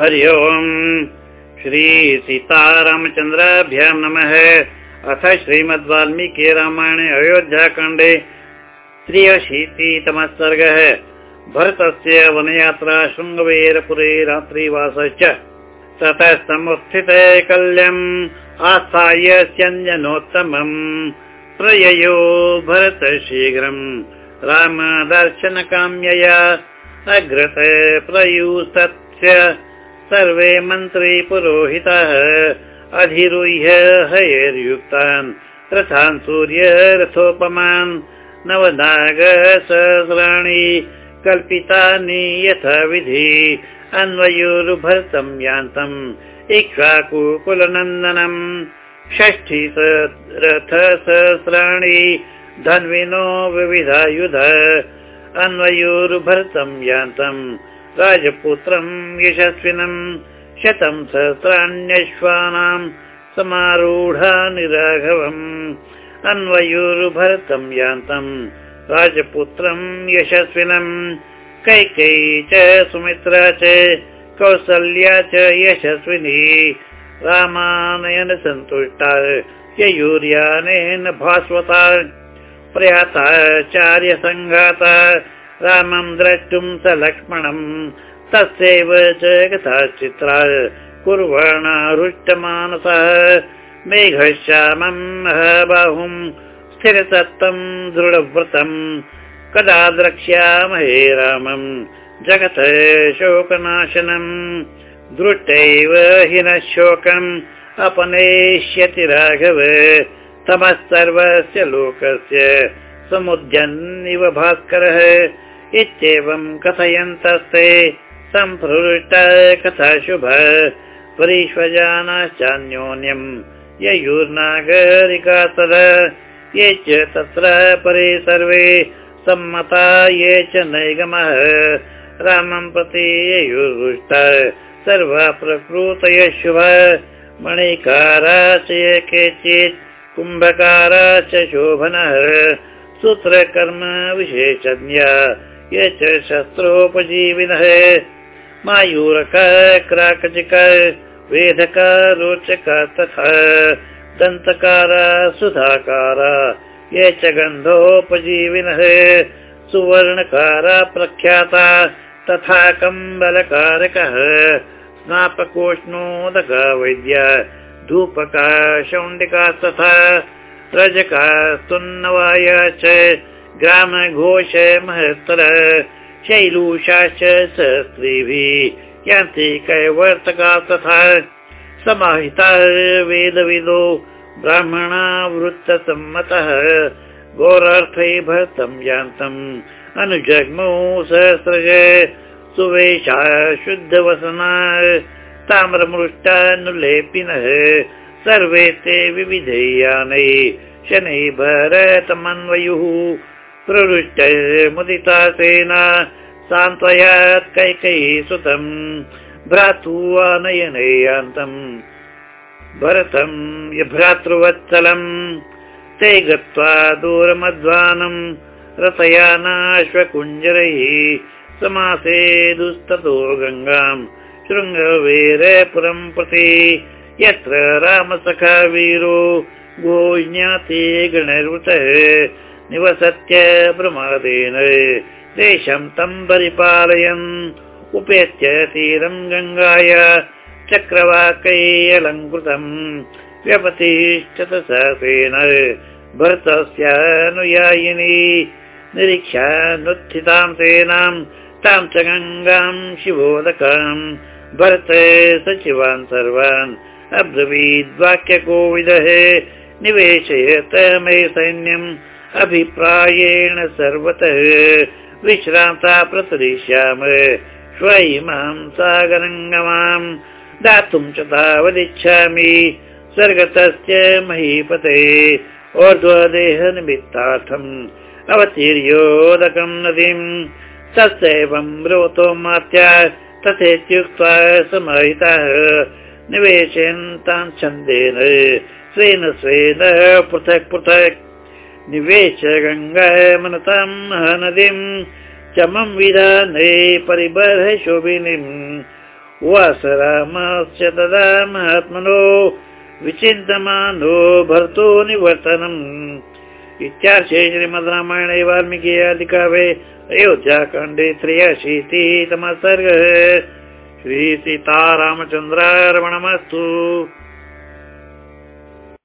हरि ओम्। श्रीसीतारामचन्द्राभ्यां नमः। अथ श्रीमद् वाल्मीकि रामायणे अयोध्याखण्डे त्र्यशीतितमः सर्गः भरतस्य वनयात्रा शृङ्गवेरपुरे रात्रिवासश्च। ततः समुत्थिते कल्यम् आस्थाय स्यञ्जनोत्तमम् प्रययो भरत शीघ्रम्। रामदर्शनकाम्यया अग्रत प्रयुस्तस्य सर्वे मन्त्री पुरोहितः। अधिरुह्य हयैर्युक्तान्। रथान् सूर्य रथोपमान्। नवनाग सहस्राणि। कल्पितानि यथा विधि अन्वयोरुभर्तं यान्तम् इक्ष्वाकुकुलनन्दनम्। षष्ठी रथ सहस्राणि। धन्विनो विविधायुध। अन्वयोरुभर्तं यान्तम् राजपुत्रम् यशस्विनम् शतं सहस्राण्यश्वानाम् समारूढानि राघवम् अन्वयोरुभरतम् यान्तम् राजपुत्रम् यशस्विनम् कैकेयी च सुमित्रा च कौसल्या च यशस्विनी रामानयन सन्तुष्टा ययूर्यानेन भास्वता प्रयाताचार्यसङ्घाता रामम् द्रष्टुम् स लक्ष्मणम् तस्यैव च कथा चित्रा कुर्वाणारुष्टमानसः। मेघश्यामम् महाबाहुम् स्थिरतत्तम् दृढव्रतम् कदा द्रक्ष्यामहे रामम् जगत शोकनाशनम् दृष्टैव हि न शोकम् अपनेष्यति राघव। तमः सर्वस्य लोकस्य समुद्यन्निव भास्करः इत्येवम् कथयन्तस्ते सम्प्रवृष्ट कथा शुभ परीष्वजानाश्चान्योन्यम् ययुर्नागरिकातर ये च तत्र परे सर्वे सम्मता ये च नैगमः। रामम् प्रति ययुर्वृष्ट सर्वा प्रकृतय शुभ मणिकारा च केचित् कुम्भकारा च शोभनः सूत्रकर्म विशेषज्ञा ये च शस्त्रोपजीविनः। मायूरक क्राकचिक वेदक रोचक तथा दन्तकार सुधाकार ये च गन्धोपजीविनः। सुवर्णकार प्रख्याता तथा कम्बलकारकः स्नापकोष्णोदक वैद्य धूपका शौण्डिका तथा रजका सुन्नवाय च ग्रामघोष महत्तर शैलूषाश्च सहस्त्रीभिः यान्ति कैवर्तका तथा समाहिता वेदविदो ब्राह्मणा वृत्तसम्मतः घोरार्थै भरतम् यान्तम्। अनुजग्मौ सहस्रज सुवेशा शुद्धवसना ताम्रमृष्टानुलेपिनः सर्वे ते विविधेयानै शनै भरतमन्वयुः प्रवृष्ट मुदिता सेना सान्त्वयात् कैकयी सुतम् भ्रातुवानयने यान्तम् भरतम् भ्रातृवत्सलम् ते गत्वा दूरमध्वानम् रथयानाश्वकुञ्जरैः समासे दुस्ततो गङ्गाम् शृङ्गवेरपुरम् प्रति यत्र रामसखा वीरो गो ज्ञाते गणैर्वृतः निवसत्य प्रमादेन देशं तम् परिपालयन् उपेत्य तीरम् गङ्गाय चक्रवाकै अलङ्कृतम् व्यपतिष्ठतसेन भरतस्यानुयायिनी निरीक्षानुत्थितां सेनाम् तां च गङ्गाम् शिवोदकाम् भरत सचिवान् सर्वान् अब्रवीद्वाक्यकोविदः निवेशयत मे सैन्यम्। अभिप्रायेण सर्वतः विश्रान्ता प्रतरिष्याम श्व इमां सागरङ्गमाम् दातुं च तावदिच्छामि। स्वर्गतस्य महीपते ऊर्ध्वदेहनिमित्तार्थम् अवतीर्योदकम् नदीम्। तस्यैवम् ब्रोतो मात्या तथेत्युक्त्वा समाहितः निवेशयन् तान् छन्देन स्वेन स्वेन पृथक् पृथक्। निवेश गङ्गा मनतां महानदीं चम विधाने परिबर्ह शोभिनीम् शोभिम् रामस्य तदा महात्मनो विचिन्तमानो भर्तो निवर्तनम्। इत्याश्ये श्रीमद् रामायणे वाल्मीकि अधिकारे अयोध्याकाण्डे त्रियाशीति सर्गः श्रीसीतारामचन्द्रार्पणमस्तु।